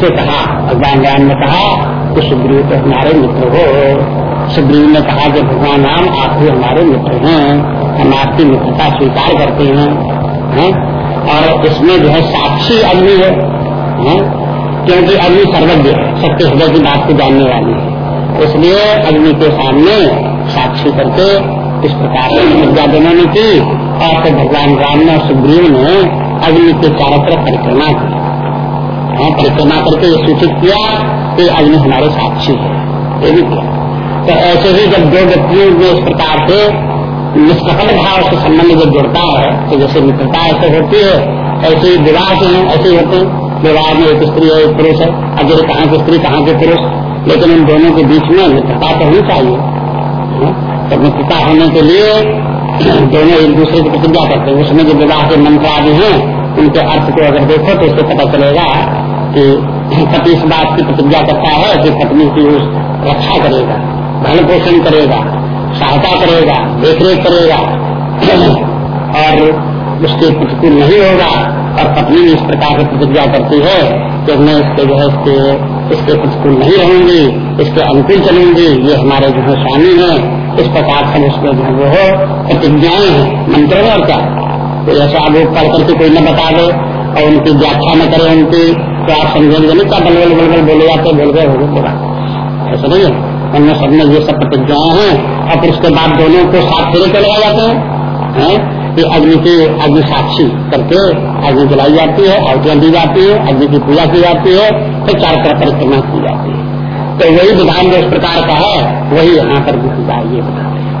से कहा भगवान राम ने कहा कि सुग्रीव तो हमारे मित्र हो। सुग्रीव ने कहा कि भगवान राम आप भी हमारे मित्र हैं हम आपकी मित्रता स्वीकार करते हैं। है? और इसमें जो है साक्षी अग्नि है, है? क्योंकि अग्नि सर्वज्ञ है सत्य हृदय की बात को जानने वाली है। इसलिए अग्नि के सामने साक्षी करके इस प्रकार से प्रतिज्ञा दोनों ने की और फिर भगवान राम ने सुग्रीव ने अग्नि के चारों तरफ़ परिक्रमा की। हाँ, परिक्रमा करके ये सूचित किया कि अग्नि हमारे साक्षी है। ये भी किया। तो ऐसे ही जब दो व्यक्तियों में इस प्रकार से निष्कपल भाव से संबंध जब जुड़ता है तो जैसे मित्रता ऐसे होती है ऐसे ही विवाह के हैं ऐसे होते हैं। विवाह में एक स्त्री है एक पुरुष है। अगर कहाँ की स्त्री कहाँ के पुरुष? लेकिन इन दोनों के बीच में मित्रता तो होनी चाहिए। तो मित्रता होने के लिए दोनों एक दूसरे की प्रतिज्ञा करते हैं। उसमें जो विवाह के मंत्र आदि हैं उनके अर्थ को अगर देखो तो इससे पता चलेगा कि पति इस बात की प्रतिज्ञा करता है कि पत्नी की रक्षा करेगा, भरण पोषण करेगा, सहायता करेगा, देखरेख करेगा। और उसके प्रतिकूल नहीं होगा और पत्नी इस प्रकार से प्रतिज्ञा करती है कि मैं इसके जो है, इसके इसके प्रतिकूल नहीं रहूँगी, इसके अनुकूल चलूँगी, ये हमारे जो है स्वामी है। इस प्रकार से उसमें जो वो हो, प्रतिज्ञाएँ हैं, मंत्र और क्या। ऐसा आप पढ़ करके कोई न बता दे और उनकी व्याख्या न करे उनकी। तो आप समझेंगे नहीं क्या बलबल बलबल बोले जाते बोल गए, हो बोला ऐसा नहीं है। उनमें सब में ये सब प्रतिज्ञाएँ हैं और फिर उसके बाद दोनों को साथ फेरे चले जाते हैं? है? कि अग्नि की अग्नि साक्षी करके अग्नि जलाई जाती है, आहुतियाँ दी जाती है, अग्नि की पूजा की जाती है, फिर चार तरफ़ परिक्रमा की जाती है। तो वही विधान जो इस प्रकार का है, वही यहाँ पर भी पूजा ये बताते हैं।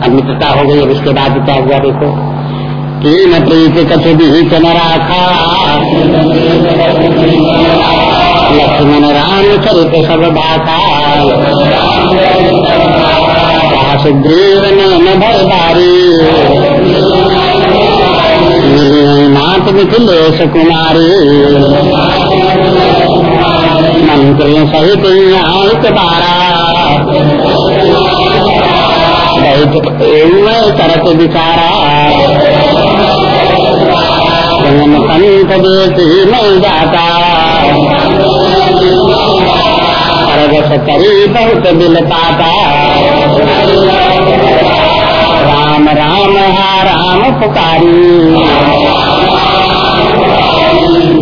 अग्नित्रता हो गई, अब इसके बाद क्या हुआ, देखो। तीन प्रीत कछु भी चन राखा लक्ष्मण राम चरित सब बाका सुग्रीव ने भरदारी। नाथ मिथिलेश कुमारी मंत्री सहित यहाँ बारा बहुत करत विचारा जाता करी बहुत दिल पाता राम राम हा राम पुकारी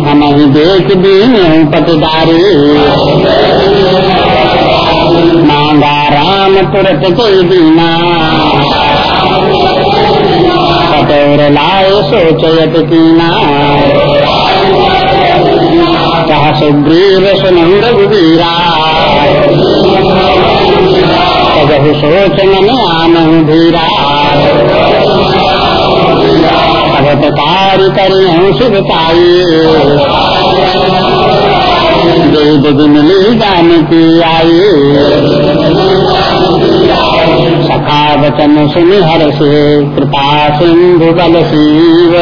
हम देख दीन पटदारी राम तुरत कोई दीना कटोर लाए सोचयत कीना सुग्रीव सुनंद गुबीरा जब सोच मन आन धीरा भगत कार्य करी शुभताई वेद मिली जान की आई वचन सुन हर से कृपा सिंधु बल शिव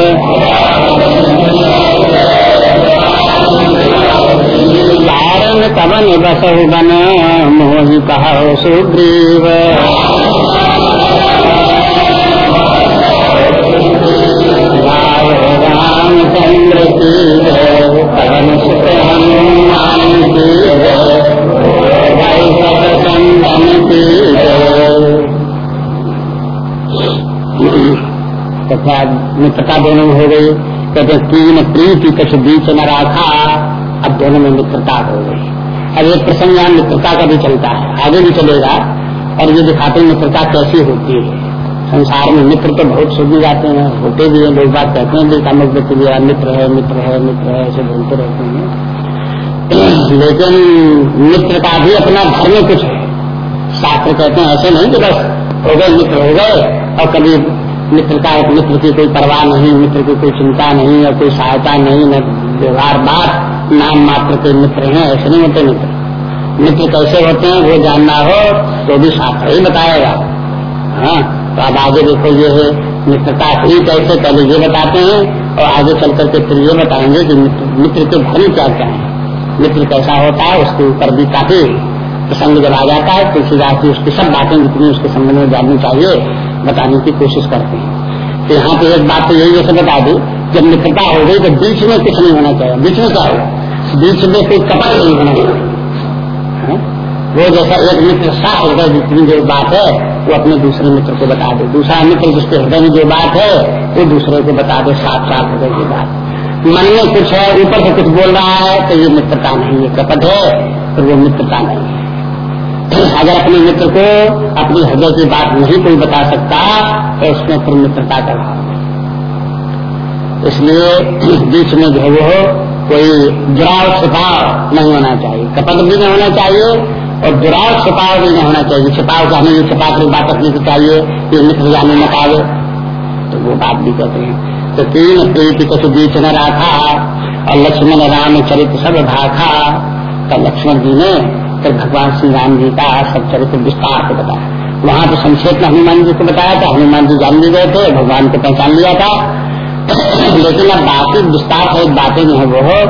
कारण कवन बसहु बन, मोहि कहो सुग्रीव। रामचंद्र की पवन सुत हनुमान की मित्रता दोनों हो गई। कहते तीन प्रीति कुछ बीच न रखा। अब दोनों में मित्रता हो गई। अब एक प्रसंग यहाँ मित्रता का भी चलता है। आगे भी चलेगा। और ये दिखाते हैं मित्रता कैसी होती है। संसार में मित्र तो बहुत सुन जाते हैं। होते भी हैं, लोग बात कहते हैं कि अमुक व्यक्ति मेरा मित्र है मित्र है मित्र है, ऐसे बोलते रहते हैं। लेकिन मित्र का भी अपना धर्म कुछ है। शास्त्र कहते हैं, ऐसे नहीं कि बस हो गए, मित्र हो गए और कभी मित्र का एक मित्र की कोई परवाह नहीं मित्र की कोई चिंता नहीं और कोई सहायता नहीं न व्यवहार बात नाम मात्र के मित्र हैं ऐसे नहीं होते मित्र। मित्र कैसे होते हैं वो जानना हो तो भी शास्त्र ही बताएगा। हाँ तो अब आगे देखो ये है मित्रता ही कैसे पहले ये बताते हैं और आगे चल करके फिर ये बताएँगे कि मित्र, के धर्म क्या क्या है। मित्र कैसा होता है उसके ऊपर भी काफ़ी प्रसंग जब आ जाता है तुलसीदास जी उसकी सब बातें जितनी उसके संबंध में जाननी चाहिए बताने की कोशिश करते हैं। तो यहाँ पे एक बात तो यही जैसे बता दी, जब मित्रता हो गई तो बीच में कुछ नहीं होना चाहिए। बीच में क्या होगा बीच में कोई कपट नहीं होना चाहिए। वो जैसा एक मित्र साफ़ हृदय जितनी जो बात है, वो अपने दूसरे मित्र को बता दे। दूसरा मित्र जिसके हृदय में जो बात है, वो दूसरे को बता दे साफ़ साफ़ हृदय की बात। मन में कुछ है, ऊपर से कुछ बोल रहा है तो ये मित्रता नहीं है, कपट है तो वो मित्रता नहीं है। अगर अपने मित्र को अपनी हृदय की बात नहीं कोई बता सकता तो उसमें फिर मित्रता का भाव इसलिए बीच में जो वो कोई दुराव छिपाव नहीं होना चाहिए। कपट भी नहीं होना चाहिए और दुराव छिपाव भी नहीं होना चाहिए। छिपाव का हमें छिपा कर बात रखनी तो चाहिए कि मित्र जाने पावे तो वो बात भी कहते हैं। तो तीन प्रीति कुछ बीच न रखा और लक्ष्मण राम चरित्र सब भाखा। तो लक्ष्मण जी ने फिर भगवान श्री राम जी का सब चरित्र विस्तार से बताया। वहाँ तो संक्षेप में हनुमान जी को बताया था, हनुमान जी जान भी गए थे, भगवान को पहचान लिया था। लेकिन अब बाकी विस्तार सहित बातें जो है, वो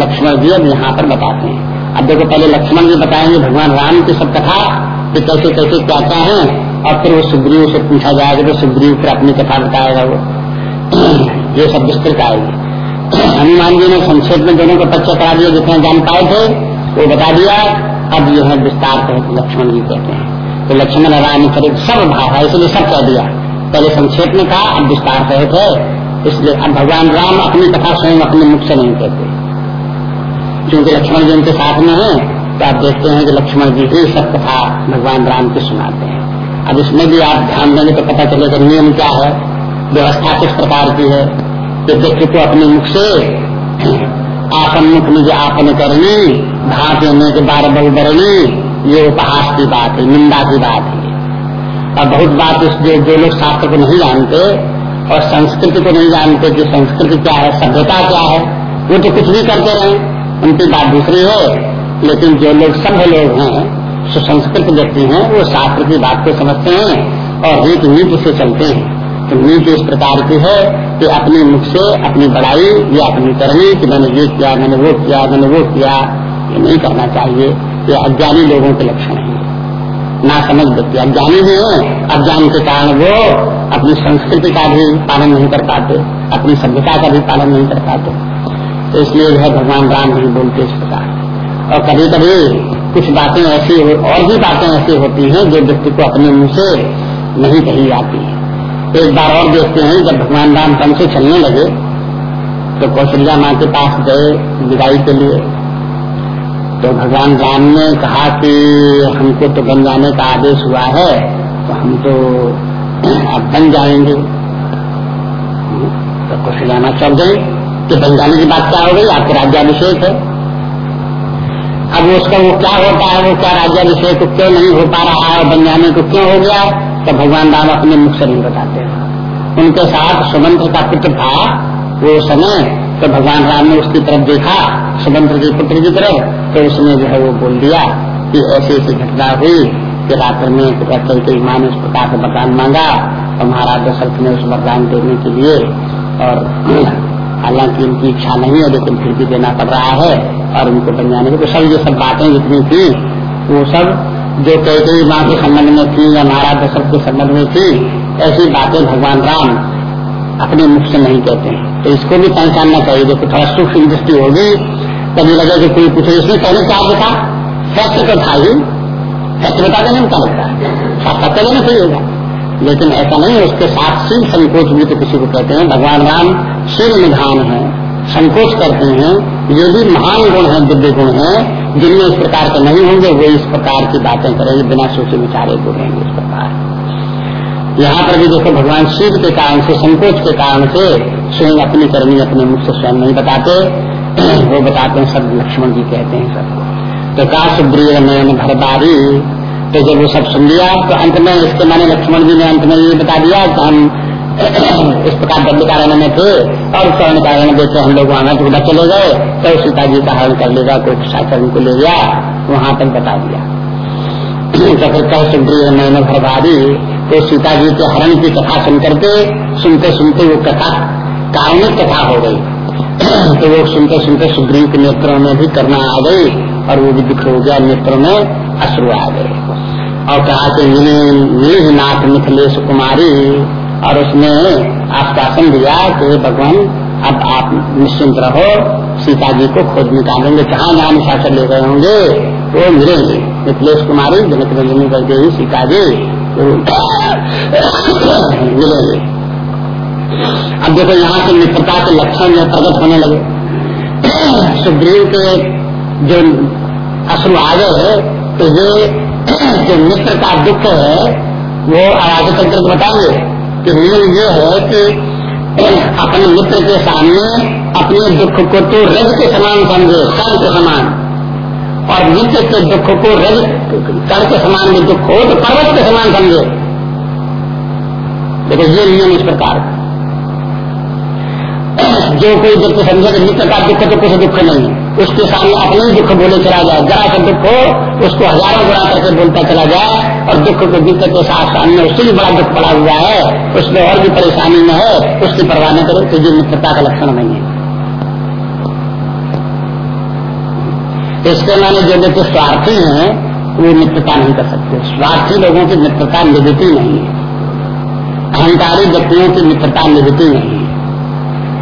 लक्ष्मण जी अब यहाँ पर बताते हैं। अब देखो, पहले लक्ष्मण जी बताएँगे भगवान राम की सब कथा, कि कैसे कैसे क्या क्या है, और फिर वो सुग्रीव से पूछा जाएगा तो सुग्रीव फिर अपनी कथा बताएगा वो। ये सब विस्तृत आएगी। हनुमान जी ने संक्षेप में दोनों को पच्चीस करा दिया, जितने जान पाए थे, वो बता दिया। अब जो है विस्तार सहित लक्ष्मण जी कहते हैं। तो लक्ष्मण राम चरित सब भाव है इसलिए सब कह दिया। पहले संक्षेप में कहा, अब विस्तार सहित है, इसलिए अब भगवान राम अपनी कथा स्वयं अपने मुख से नहीं कहते। क्योंकि लक्ष्मण जी उनके साथ में है तो आप देखते हैं कि लक्ष्मण जी ही सब कथा भगवान राम की सुनाते हैं। अब इसमें भी आप ध्यान देंगे तो पता चलेगा नियम क्या है, व्यवस्था किस प्रकार की है, कि व्यक्ति को अपने मुख से आपन मुख निज आपन करनी भात होने के बार बहुबरणी ये उपहास की बात है, निंदा की बात है। और बहुत बात इस जो जो लोग शास्त्र को नहीं जानते और संस्कृति को नहीं जानते कि संस्कृति क्या है, सभ्यता क्या है, वो तो कुछ भी करते रहे, उनकी बात दूसरी है। लेकिन जो लोग सभ्य लोग हैं सुसंस्कृत व्यक्ति हैं, वो शास्त्र की बात को समझते हैं और रीत नीति से चलते हैं। तो नीति इस प्रकार की है कि अपने मुख से अपनी बड़ाई या अपनी करनी कि मैंने ये किया, मैंने वो किया, मैंने वो किया ये नहीं करना चाहिए। ये अज्ञानी लोगों के लक्षण है। ना समझ व्यक्ति। अज्ञानी भी है, अज्ञान के कारण वो अपनी संस्कृति का भी पालन नहीं कर पाते, अपनी सभ्यता का भी पालन नहीं कर पाते। तो इसलिए जो भगवान राम नहीं बोलते इस प्रकार। और कभी कभी कुछ बातें ऐसी और भी बातें ऐसी होती हैं जो व्यक्ति को अपने मुँह से नहीं कही जाती है। एक बार और देखते हैं, जब भगवान राम तन से चलने लगे तो कौशल्या माँ के पास गए विदाई के लिए। तो भगवान राम ने कहा कि हमको तो बन जाने का आदेश हुआ है तो हम तो अब बन जाएँगे। तो कुशलाना चल गए कि बन जाने की बात क्या हो गई? आपको राज्याभिषेक है। अब उसका वो क्या होता है? वो क्या राज्याभिषेक क्यों नहीं हो पा रहा है? बन जाने को क्यों हो गया? तो भगवान राम अपने मुख से नहीं बताते उनके साथ सुमंत्र का पुत्र था वो समय तो भगवान राम ने उसकी तरफ़ देखा। सुमंत्र के पुत्र की तरफ़ तो उसने जो है वो बोल दिया कि ऐसी ऐसी घटना हुई कि रात्र में चल के माँ ने उस प्रकार का वरदान मांगा और महाराज दशरथ ने उस वरदान देने के लिए और हालाँकि उनकी इच्छा नहीं है, लेकिन फिर भी देना पड़ रहा है और उनको बन जाने के तो सब ये सब बातें जितनी थी, वो सब जो कई माँ के संबंध में थी या महाराज दशरथ के संबंध में थी, ऐसी बातें भगवान राम अपने मुख से नहीं कहते हैं। तो इसको भी पहचानना चाहिए। देखो, थोड़ा सूक्ष्म दृष्टि होगी कभी लगे कि कोई पूछे, इसमें पहले क्या देखा सत्य तो था ही। सत्य बता देने में क्या लगता है। सत्य लेना सही होगा। लेकिन ऐसा नहीं है, उसके साथ शील संकोच भी तो किसी को कहते हैं। भगवान राम शील निधान है, संकोच करते हैं। ये भी महान गुण है, दिव्य गुण है, जिनमें इस प्रकार के नहीं होंगे, वो इस प्रकार की बातें करेंगे, बिना सोचे विचारे बोलेंगे इस प्रकार। यहाँ पर भी देखो, भगवान शिव के कारण से, संकोच के कारण से, स्वयं अपनी करनी, अपने मुख से स्वयं नहीं बताते। वो बताते हैं, सब लक्ष्मण जी कहते हैं सबको। तो कहा, सुग्रीव नयन भरबारी तो जब वो सब सुन लिया तो अंत में इसके माने लक्ष्मण जी ने अंत में ये बता दिया तो हम इस प्रकार दंडकारण में थे, और स्वर्ण कारण देखे, हम लोग वहाँ टूटा चले गए तो सीता जी का हरण कर लेगा, कोई शासन को ले गया, वहाँ तक बता दिया। तो फिर कह, सुग्रीव नयन भरबारी तो सीता जी के हरण की कथा सुन करके सुनते सुनते वो कथा, कारुणिक कथा हो गई। तो वो सुनते सुनते सुग्रीव के नेत्रों में भी करना आ गई और वो भी दुख हो गया, नेत्रों में अश्रु आ गए। और कहा कि नाथ मिथिलेश कुमारी, और उसने आश्वासन दिया कि भगवान, अब आप निश्चिंत रहो, सीता जी को खोज निकालेंगे, जहाँ निशाचर ले गए होंगे, वो मिलेंगे मिथिलेश कुमारी जनक रंजनी करके ही सीता जी मिलेंगे अब देखो यहाँ से मित्रता के लक्षण जो प्रकट होने लगे। सुग्रीव के जो अश्रु आ गए तो ये जो मित्र का दुख है, वो आगे चल बताएँगे। कि नियम ये है कि अपने मित्र के सामने अपने दुख को तो रज के समान समझे कण के समान। और मित्र के दुख को रज कण के समान में दुख हो तो पर्वत के समान समझे। देखो, ये नियम इस प्रकार का जो कोई दुख समझे कि मित्र का दुख तो कुछ दुख नहीं। उसके सामने अपने दुख बोले चला जाए। जरा सा दुख हो, उसको हज़ारों गुणा करके बोलता चला जाए और दुख को मित्र के साथ सामने उससे भी बड़ा दुख पड़ा हुआ है। उसमें और भी परेशानी में है, उसकी परवाह न करो तो ये मित्रता का लक्षण नहीं है। इसके माने जो व्यक्ति स्वार्थी है, वो मित्रता नहीं कर सकते। स्वार्थी लोगों की मित्रता निभती नहीं है। अहंकारी व्यक्तियों की मित्रता निभती नहीं है।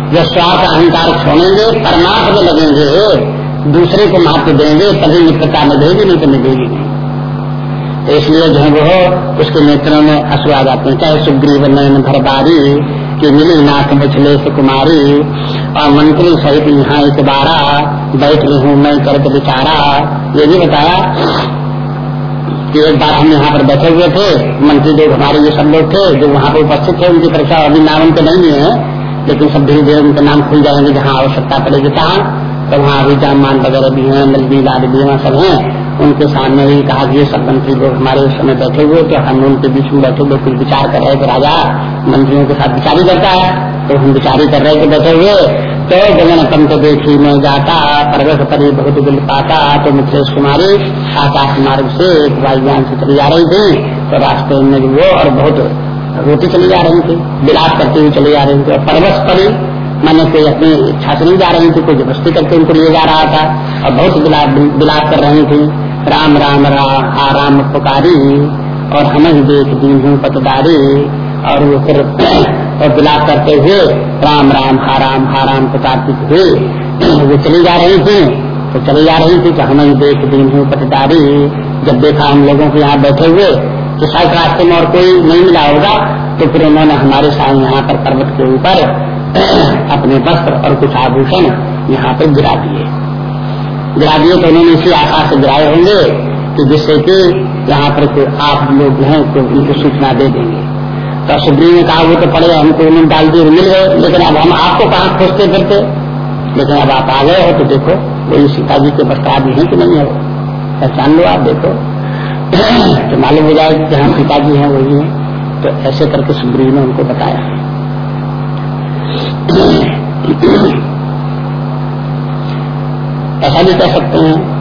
जो स्वार्थ अहंकार छोड़ेंगे, परमार्थ में लगेंगे, दूसरे को महत्व देंगे, तभी मित्रता निभेगी नहीं तो निभेगी नहीं। तो इसलिए जो वो, उसके नेत्रों में अश्व आ जाते हैं चाहे सुग्रीव नयन भरबारी, की मिली नाथ मिछले से कुमारी, और मंत्री सहित यहाँ एक बारा, बैठ रही हूँ मैं करके बिचारा। ये भी बताया कि एक बार हम यहाँ पर बैठे हुए थे, मंत्री जो हमारे ये सब लोग थे, जो वहाँ पर उपस्थित थे, उनकी परीक्षा अभी नाम उनके नहीं है। लेकिन सब धीरे धीरे उनके नाम खुल जाएँगे जहाँ आवश्यकता पड़ेगी, कहाँ? तो वहाँ अभी जामान वगैरह भी हैं, मलबी लाद भी वहाँ सब हैं। उनके सामने भी कहा कि ये सब मंत्री लोग हमारे उस समय बैठे हुए तो हम उनके बीच में बैठे हुए कुछ विचार कर रहे थे राजा, मंत्रियों के साथ विचार ही करता है। तो हम विचार ही कर रहे थे बैठे हुए। तो गगन पंत देखी में जाता, पर्वत परी बहुत दिल पाता तो मिथेश कुमारी, आकाश मार्ग से एक वायुयान से चली जा रही थी। तो रास्ते में वो और बहुत रोटी चली जा रही थी विलास करते हुए चली जा रही थी। और परवश पड़ी, मैंने कोई अपनी इच्छा से नहीं जा रही थी, कोई जबरस्ती करके उनको ले जा रहा था और बहुत विलास कर रही थी। राम राम राम हा, राम, पुकारी, और हमें देख दी हूँ पतदारी। और वो फिर, और विलास करते हुए, राम राम, हा राम हा, राम पुकारती हुए वो चली जा रही थी तो चली जा रही थी तो हमें देख दी हूँ पतदारी। जब देखा हम लोगों को यहाँ बैठे हुए शायद रास्ते में और कोई नहीं मिला होगा तो फिर उन्होंने हमारे साथ यहाँ पर पर्वत के ऊपर अपने वस्त्र और कुछ आभूषण यहाँ पर गिरा दिए। गिरा दिए तो उन्होंने इसी आशा से गिराए होंगे कि जिससे कि यहाँ पर कोई आप लोग हैं तो उनको सूचना दे देंगे। तो सुग्रीव ने कहा, वो तो पड़े, हमको उन्होंने डाल दिए, मिल गए। लेकिन अब हम आपको कहाँ खोजते फिरते? लेकिन अब आप आ गए हो तो देखो, वही सीता जी के वस्त्र आदि है कि नहीं है पहचान लो आप, देखो। तो मालूम हो जाए कि हाँ पिताजी हैं, वही हैं। तो ऐसे करके सुग्रीव ने उनको बताया। ऐसा भी कह सकते हैं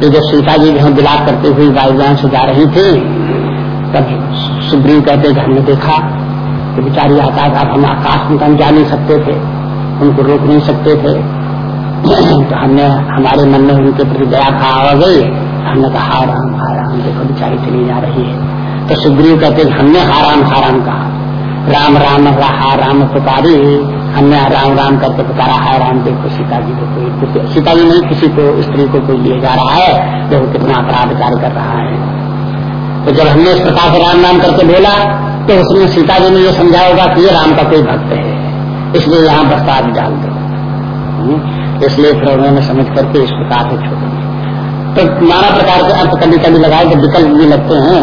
कि जब सीता जी जो बिलाप करते हुए वायुयान से जा रही थी, तब सुग्रीव कहते कि हमने देखा कि बेचारी आकाश अब हम आकाश में कहीं जा नहीं सकते थे, उनको रोक नहीं सकते थे। तो हमने, हमारे मन में उनके प्रति दया का आ गई। हमने कहा हा हा राम देखो बेचारी चली जा रही है। तो सुग्रीव कहते हमने हाराम हाराम कहा। राम राम हा राम पुकारी हमने राम राम करके पुकारा हाय राम देखो सीता जी को कोई सीता जी नहीं किसी को स्त्री को कोई लिए जा रहा है। देखो कितना अपराध कार्य कर रहा है। तो जब हमने इस प्रकार से राम नाम करके बोला तो उसने सीता जी ने ये समझा होगा कि ये राम का कोई भक्त है। इसलिए यहाँ बरसात डाल दो। हम्म, इसलिए फिर उन्होंने समझ करके इस प्रकार से छोड़ तो नाना प्रकार के अर्थ कभी कभी लगाए तो विकल्प भी लगते हैं।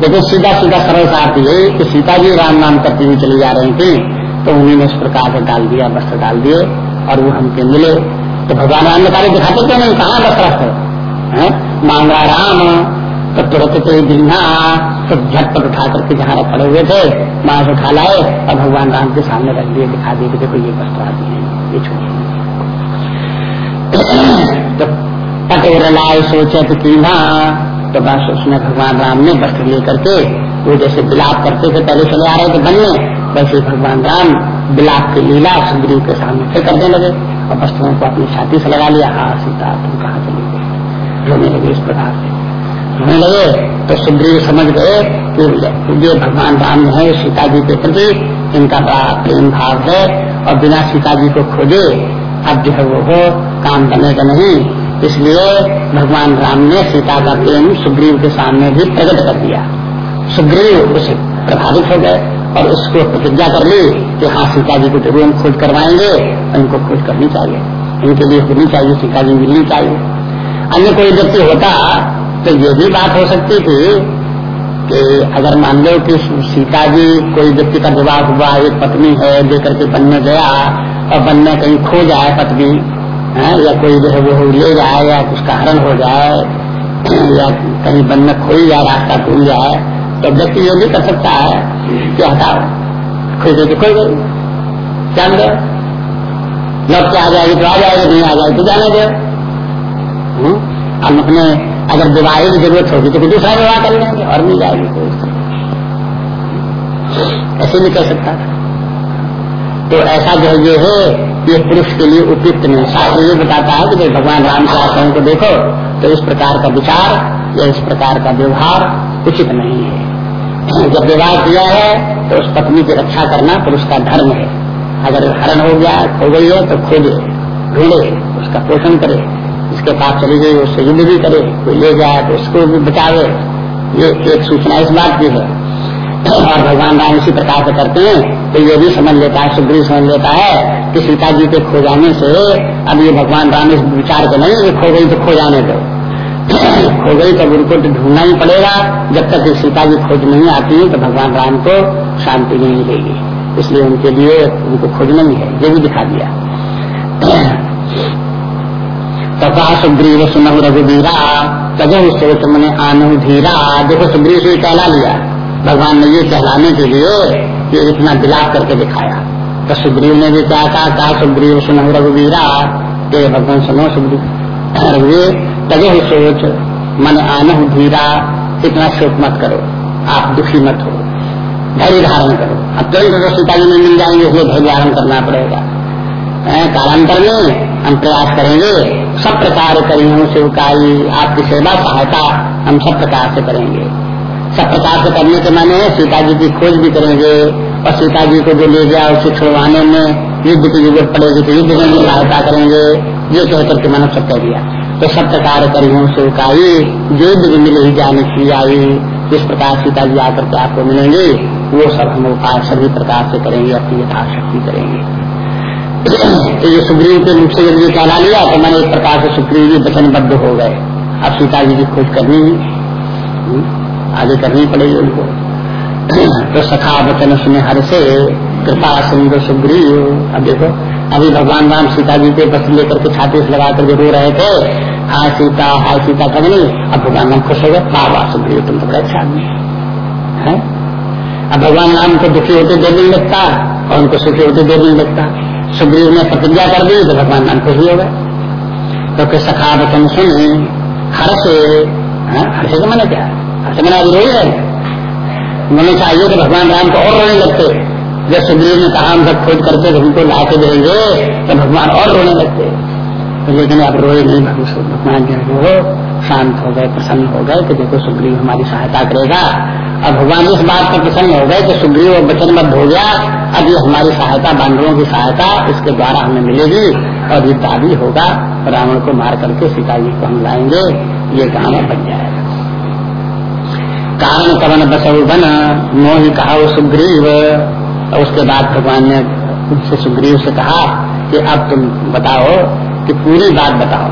लेकिन सीधा सीधा सरल सा अर्थ ये कि सीता जी राम नाम करती हुई चली जा रही थी तो उन्हीं ने इस प्रकार से डाल दिया, वस्त्र डाल दिए, और वो हमके मिले। तो भगवान राम ने कार्य दिखाते क्यों नहीं कहाँ दशरथ है? मांगा राम तो तुरंत कोई दिन्ना तो झटपट उठा करके जहाँ खड़े हुए थे वहाँ से उठा लाए, और भगवान राम के सामने रख दिए, दिखा दिए कि देखो ये वस्त्र आदि है, ये छोड़िए पटेर लाए सोचत की तो बस उसमें भगवान राम ने वस्त्र लेकर के वो जैसे बिलाप करते थे, पहले चले आ रहे थे बनने, वैसे भगवान राम बिलाप की लीला सुग्रीव के सामने फिर करने लगे और वस्त्रों को अपनी छाती से लगा लिया। हाँ सीता, तुम कहाँ चली गए रोने लगे इस प्रकार से। रोने लगे तो सुग्रीव समझ गए कि ये भगवान राम है, सीता जी के प्रति इनका बड़ा प्रेम भाव है और बिना सीता जी को खोजे, अब जो है वो काम बनेगा नहीं। इसलिए भगवान राम ने सीता का प्रेम सुग्रीव के सामने भी प्रकट कर दिया। सुग्रीव उसे प्रभावित हो गए और उसको प्रतिज्ञा कर ली कि हाँ सीता जी को ज़रूर हम खोज करवाएँगे, इनको खोज करनी चाहिए। इनके लिए होनी चाहिए, सीता जी मिलनी चाहिए। अन्य कोई व्यक्ति होता तो ये भी बात हो सकती थी कि अगर मान लो कि सीता जी कोई व्यक्ति का विवाह हुआ, एक पत्नी है, लेकर के बनने गया और बनने कहीं खो जाए पत्नी है, या कोई जो है वो ले जाए, या उसका हरण हो जाए, या कहीं बन में खोई जाए रास्ता भूल जाए तो व्यक्ति ये भी कर सकता है कि हटाओ। खोई गई तो खोई गई जान दो लौट के आ जाएगी तो आ जाएगी, नहीं आ जाएगी तो जाने दो। हम्म? हम अपने, अगर विवाह की ज़रूरत होगी तो दूसरा विवाह कर लेंगे और मिल जाएगी कोई ऐसे नहीं कर सकता। तो ऐसा जो ये है ये पुरुष के लिए उपयुक्त नहीं शास्त्र ये बताता है कि भगवान राम के आश्रम को देखो तो इस प्रकार का विचार या इस प्रकार का व्यवहार उचित नहीं है। जब विवाह किया है तो उस पत्नी की रक्षा करना पुरुष का धर्म है। अगर हरण हो गया, खो गई है तो खोजे ढूंढे, उसका पोषण करे इसके पास चली गई, उससे युद्ध भी करे, कोई ले जाए तो उसको भी बचावे। ये एक सूचना इस बात की है। और भगवान राम इसी प्रकार से करते हैं। तो ये भी समझ लेता है, सुग्रीव समझ लेता है कि सीता जी के खो जाने से अब ये भगवान राम इस विचार को नहीं खो गई तो खो जाने दो। खो गई तो उनको तो ढूंढना ही पड़ेगा। जब तक ये सीता जी खोज नहीं आती तो भगवान राम को शांति नहीं मिलेगी। इसलिए उनके लिए उनको खोजना ही है। ये भी दिखा दिया। तथा सुग्रीव सुनहु रघुवीरा तजह सोच मने आनु धीरा। देखो सुग्रीव से कहला लिया। भगवान ने ये कहलाने के लिए ये इतना विलाप करके दिखाया। तो सुग्रीव ने भी क्या कहा? कहा, सुग्रीव सुनहु रघुवीरा के भगवान सुनो सुग्रीव। रघुवीर तजह सोच, मन आनहु धीरा, इतना शोक मत करो। आप दुखी मत हो। धैर्य धारण करो। अब तो सीता जी में मिल जाएँगे, इसलिए धैर्य धारण करना पड़ेगा। कालांतर में हम प्रयास करेंगे। सब प्रकार करियों से आपकी सेवा, सहायता हम सब प्रकार से करेंगे। सब प्रकार से करने के माने सीता जी की खोज भी करेंगे और सीता जी को जो ले गया उसे छुड़वाने में युद्ध की ज़रूरत पड़ेगी तो युद्ध में भी सहायता करेंगे, ये कह करके मैंने सब कह दिया। तो सब प्रकार करियों से उकाई, युद्ध मिले ही जाने की आई, जिस प्रकार सीता जी आकर के आपको मिलेंगे, वो सब हम उपाय सभी प्रकार से करेंगे, अपनी यथाशक्ति करेंगे। तो ये सुग्रीव के रूप से जब ये कहला लिया तो मैंने एक प्रकार से सुग्रीव जी वचनबद्ध हो गए। अब सीता जी की खोज करनी आगे करनी पड़ेगी उनको। तो सखा वचन सुने हर से कृपा सिंधु सुग्रीव अब देखो अभी भगवान राम सीता जी के बस लेकर के छाती से लगा करके रो रहे थे हाय सीता हाय सीता कब नहीं अब भगवान राम खुश हो गए बाबा सुग्रीव तुम तो बड़े अच्छा आदमी है। अब भगवान राम को दुखी होते दे नहीं लगता और उनको सुखी होते दे नहीं लगता। सुग्रीव ने प्रतिज्ञा कर दी तो भगवान राम खुश हो गए। तो सखा वचन सुने हर्ष हाँ, हर्ष के मैंने क्या? हर्ष मैंने अभी रोई रहे मैंने चाहिए तो भगवान राम को और रोने लगते। जब सुग्रीव ने कहा, हम सब खोज करते तो हमको ला के देंगे तो भगवान और रोने लगते। तो लेकिन अब रोए नहीं, भगवान जो हो शांत हो गए, प्रसन्न हो गए कि देखो सुग्रीव हमारी सहायता करेगा। अब भगवान इस बात पर प्रसन्न हो गए कि सुग्रीव और वचनबद्ध हो गया। अब ये हमारी सहायता बानरों की सहायता, इसके द्वारा हमें मिलेगी और ये दादी होगा। रावण को मार करके सीता जी को हम लाएँगे। ये गाना बन जाएगा कारण कवन बसऊ बन मोह कहा सुग्रीव। और उसके बाद भगवान ने उनसे सुग्रीव से कहा कि अब तुम बताओ कि पूरी बात बताओ।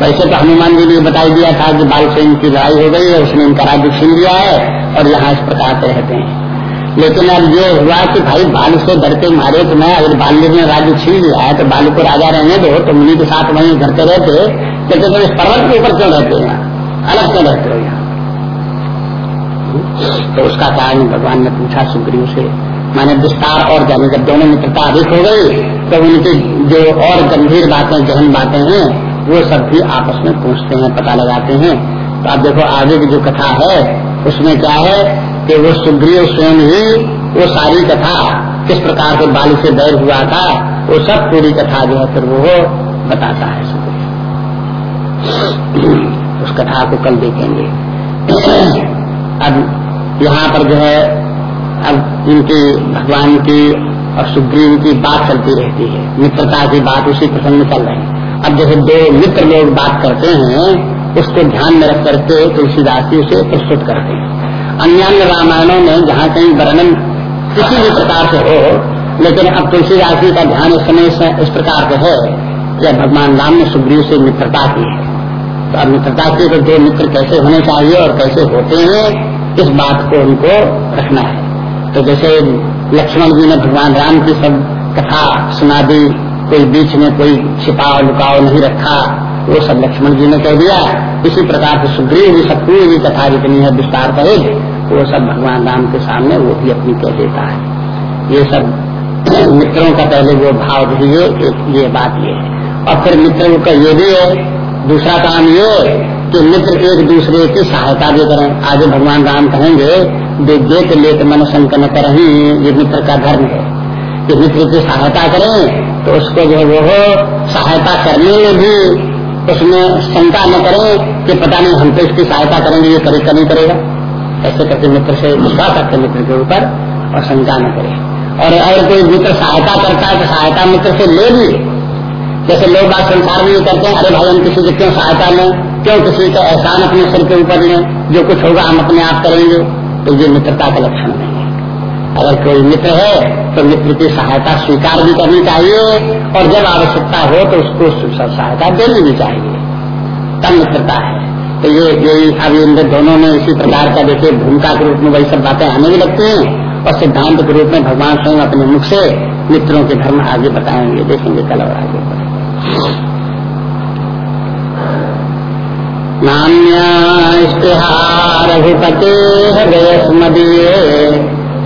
वैसे तो हनुमान जी ने बताई दिया था कि बाल से इनकी लड़ाई हो गई है, उसने इनका राज्य छीन लिया है और यहाँ इस प्रकार से रहते हैं। लेकिन अब ये हुआ कि भाई बाल से डर के मारे तो मैं अगर बाल्य ने राज्य छीन लिया है तो बालू को राजा रहने दो तो मुनि के साथ वहीं करते रहते, लेकिन तो इस पर्वत के ऊपर क्यों रहते हैं? अलग क्यों रहते हो यहाँ? तो उसका कारण भगवान ने पूछा, सुग्रीव से, माने विस्तार और जाने जब दोनों मित्रता अधिक हो गई तो उनकी जो और गंभीर बातें गहन बातें हैं, वो सब भी आपस में पूछते हैं, पता लगाते हैं। तो आप देखो, आगे की जो कथा है, उसमें क्या है कि वो सुग्रीव स्वयं ही, वो सारी कथा, किस प्रकार से बाली से बैर हुआ था, वो सब पूरी कथा जो है, फिर वो बताता है उस कथा को कल देखेंगे। अब यहाँ पर जो है, अब इनकी, भगवान की और सुग्रीव की बात चलती रहती है। मित्रता की बात उसी प्रसंग में चल रही है। अब जैसे दो मित्र लोग बात करते हैं, उसको ध्यान में रख करके तुलसीदास जी उसे प्रस्तुत करते हैं। अन्य रामायणों में जहाँ कहीं वर्णन किसी भी प्रकार से हो, लेकिन अब तुलसीदास जी का ध्यान इस समय इस प्रकार से है कि भगवान राम ने सुग्रीव से मित्रता की है। तो अब मित्रता की तो दो मित्र कैसे होने चाहिए और कैसे होते हैं इस बात को उनको रखना है। तो जैसे लक्ष्मण जी ने भगवान राम की सब कथा सुना दी, कोई बीच में कोई छिपाव, लुकाव नहीं रखा, वो सब लक्ष्मण जी ने कह दिया। इसी प्रकार से सुग्रीव भी सब पूरी कथा जितनी है, विस्तार करेगी, वो सब भगवान राम के सामने वो भी अपनी कह देता है। ये सब मित्रों का पहले वो भाव भी है ये बात ये है। और फिर मित्रों का ये भी है, दूसरा काम ये कि मित्र एक दूसरे की सहायता भी करें। आगे भगवान राम कहेंगे विद्य के लिए मन संकन कर ही ये मित्र का धर्म है। कि मित्र की सहायता करें तो उसको जो है वो सहायता करने में भी उसमें शंका न करें कि पता नहीं हम तो इसकी सहायता करेंगे, ये करे नहीं करेगा। ऐसे करके मित्र से विश्वास रखते मित्र के ऊपर, और शंका न करे। और अगर कोई मित्र सहायता करता है तो सहायता मित्र से ले भी जैसे लोग बात संसार में ये करते हैं, अरे भाई, हम किसी की क्यों सहायता लें? क्यों किसी का एहसान अपने सिर के ऊपर लें जो कुछ होगा हम अपने आप करेंगे। तो ये मित्रता का लक्षण नहीं है। अगर कोई मित्र है तो मित्र की सहायता स्वीकार भी करनी चाहिए, और जब आवश्यकता हो तो उसको सहायता देनी भी चाहिए। तब मित्रता है। तो ये यही अब इन दोनों ने इसी प्रकार का देखिए, भूमिका के रूप में वही सब बातें आने भी लगती हैं, और सिद्धांत के रूप में भगवान स्वयं अपने मुख से मित्रों के धर्म आगे बताएँगे, देखेंगे कल और आगे। नान्या रघुपते हृदयस्मदीये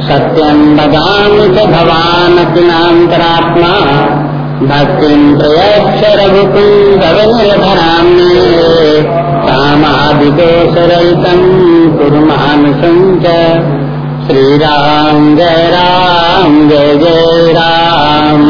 सत्यं वदामि च भवानतिनान्तरात्मा भक्तिं प्रयच्छ रघुकुन्दवनिर्धराम्ये कामादिदोषरहितं कुर्मानुसं च। श्रीराम जय राम, जय जय राम।